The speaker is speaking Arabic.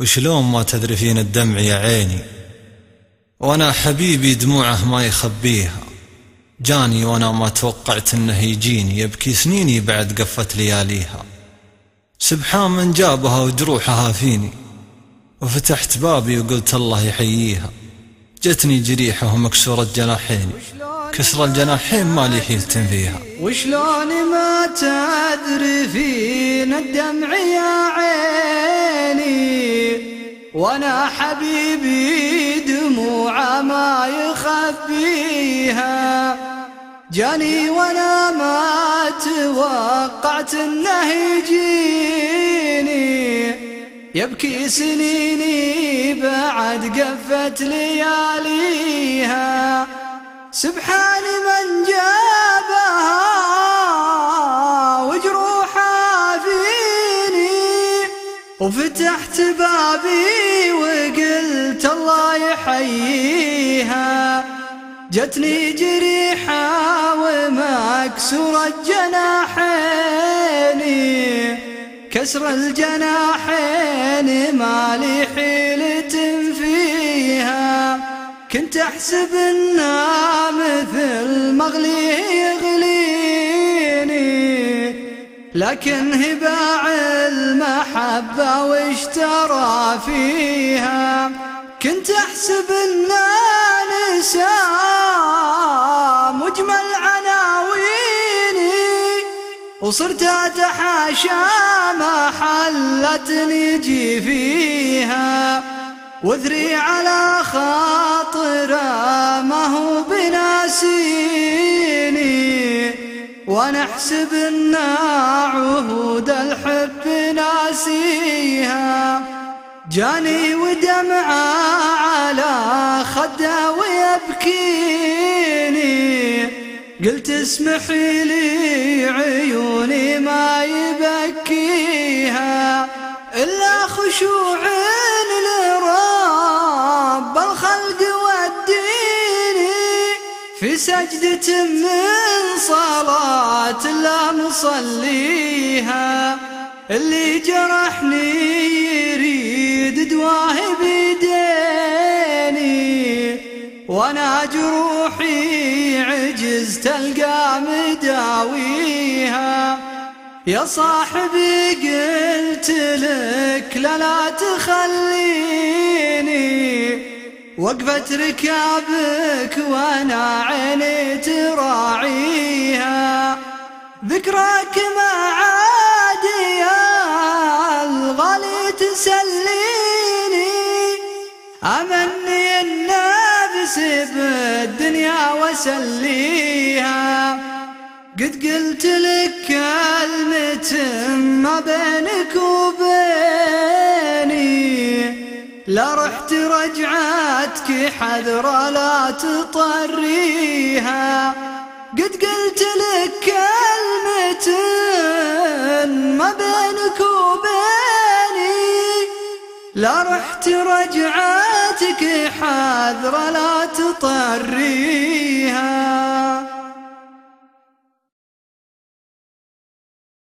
وشلون ما تدري فين الدمع يا عيني؟ وأنا حبيبي دموعه ما يخبيها. جاني وأنا ما توقعت إنه يجيني يبكي سنيني بعد قفت لياليها. سبحان من جابها وجروحها فيني. وفتحت بابي وقلت الله يحييها. جتني جريحة ومكسورة جناحيني كسر الجناحين ما لي حيل فيها. وشلون ما تدري فينا الدمع يا وأنا حبيبي دموع ما يخبيها جاني وأنا ما توقعت انه يجيني. يبكي سنيني بعد قفت لياليها. سبحان من جابها وفتحت بابي وقلت الله يحييها. جتني جريحة ومكسورة جناحيني كسر الجناحين ما لي حيلة فيها كنت أحسب إنها مثل مغلي لكن هباع المحبة واشترى فيها. كنت أحسب انها نساء مجمل عناويني وصرت أتحاشى ما حلتني جي فيها. وذري على خاطره ما هو بناسيني ونحسب عهود الحب ناسيها. جاني ودمعه على خده ويبكيني. قلت اسمحي لي عيوني ما يبكيها. إلا خشوع في سجدة من صلاة لا نصليها. اللي جرحني يريد دواه بيديني وأنا جروحي عجزت القى مداويها. يا صاحبي قلت لك لا لا تخليني وقفت ركابك وأنا عيني تراعيها. ذكراك ما عاد يا الغالي تسليني. آمني النفس بالدنيا وسليها قد قلت لك كلمة ما بينك وبيني لا رحت رجعتك حذرة لا تطريها. قد قلت لك كلمة ما بينك وبيني. لا رحت رجعتك حذرة لا تطريها.